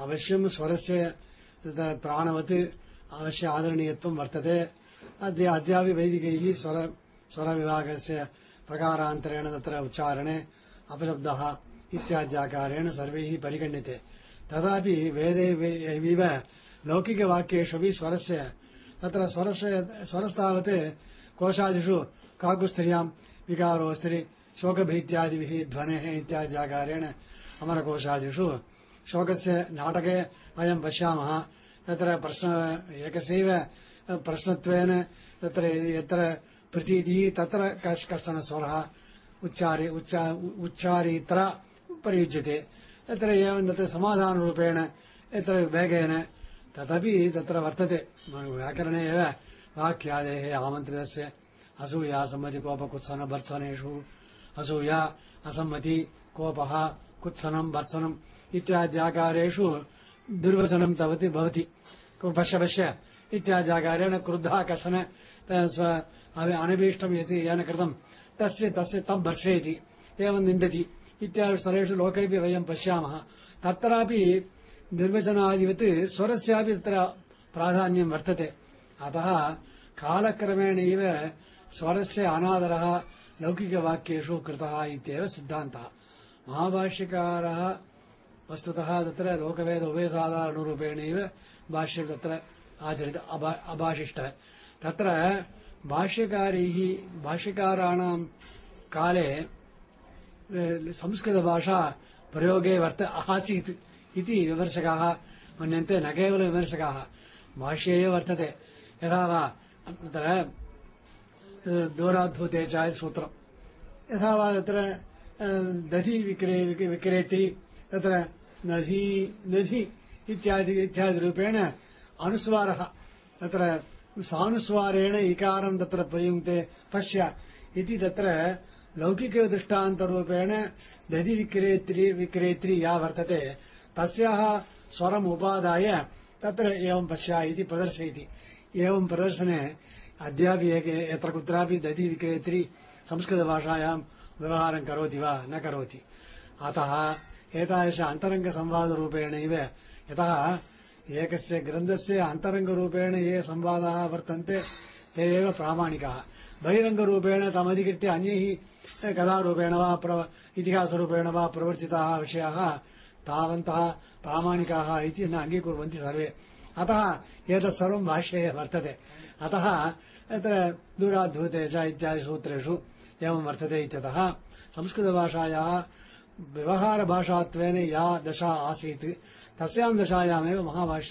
अवश्यं स्वरस्य प्राणवत् अवश्य आदरणीयत्वं वर्तते। अद्य अद्यापि वैदिकैः स्वर, स्वरविभागस्य प्रकारान्तरेण तत्र उच्चारणे अपशब्दः इत्याद्याकारेण सर्वैः परिगण्यते। तथापि वेदे वे- एवैव लौकिकवाक्येष्वपि स्वरस्य, तत्र स्वरस्य, स्वरस्तावत् कोशादिषु काकुस्त्रियाँ विकारोस्त्रि शोकभीत्यादिभिः ध्वनेः इत्याद्याकारेण अमरकोशादिषु शोकस्य नाटके वयं पश्यामः। तत्र प्रश्न, एकस्यैव प्रश्नत्वेन तत्र यत्र प्रतीतिः, तत्र कश्, कश्चन स्वरः उच्चारि, उच्चा उच्चारित्र प्रयुज्यते तत्र एवं तत्र समाधानरूपेण यत्र वेगेन तदपि तत्र वर्तते। व्याकरणे एव वाक्यादेः आमन्त्रितस्य, असूया सम्मति कोपकुत्सन भर्त्सनेषु असूया असम्मति कोपः कुत्सनं इत्याद्याकारेषु दुर्वचनं तावत्, भवति। पश्य पश्य। इत्याद्याकारेण क्रुद्धः कश्चन अनभीष्टं यत्, येन कृतं। तस्य तस्य तं भर्षयति, एवं निन्दति। इत्यादिस्थलेषु लोकेपि वयं पश्यामः। तत्रापि निर्वचनादिवत् स्वरस्यापि तत्र प्राधान्यं वर्तते। अतः कालक्रमेणैव स्वरस्य अनादरः लौकिकवाक्येषु कृतः इत्येव सिद्धान्तः। महाभाष्यकारः वस्तुतः तत्र लोकवेद उभयसाधारणरूपेणैव भाष्यं तत्र आचरित अभा, अभाषिष्टः। तत्र भाष्यकारैः, भाष्यकाराणां काले संस्कृतभाषा प्रयोगे वर्त आसीत् इति विमर्शकाः मन्यन्ते, न केवलं विमर्शकाः। भाष्ये एव वर्तते। यथा वा, तत्र दोराद्भुते च इति सूत्रम्। यथा वा तत्र दधि विक्रे विक- विक्रेत्री तत्र नधी, नधि, इत्यादि इत्यादिरूपेण अनुस्वारः। तत्र सानुस्वारेण इकारं तत्र प्रयुङ्क्ते पश्य। इति तत्र लौकिकदृष्टान्तरूपेण दधि विक्रेत्री विक्रेत्री या वर्तते। तस्याः स्वरम् उपादाय तत्र एवं पश्य इति प्रदर्शयति। एवं प्रदर्शने अद्यापि यत्र कुत्रापि दधि विक्रेत्री संस्कृतभाषायां व्यवहारं करोति वा न करोति। अतः एतादृश अन्तरङ्गसंवादरूपेणैव यतः एकस्य ग्रन्थस्य अन्तरङ्गरूपेण ये संवादाः वर्तन्ते ते एव प्रामाणिकाः बहिरङ्गरूपेण तमधिकृत्य अन्यैः कथारूपेण वा प्र इतिहासरूपेण वा प्रवर्तिताः विषयाः तावन्तः प्रामाणिकाः इति न अङ्गीकुर्वन्ति सर्वे अतः एतत् सर्वं भाष्ये एव वर्तते अतः तत्र दूराद्भूते च इत्यादि सूत्रेषु एवं वर्तते इत्यतः संस्कृतभाषायाः व्यवहारभाषात्वेन या दशा आसीत् तस्यां दशायामेव महाभाष्यं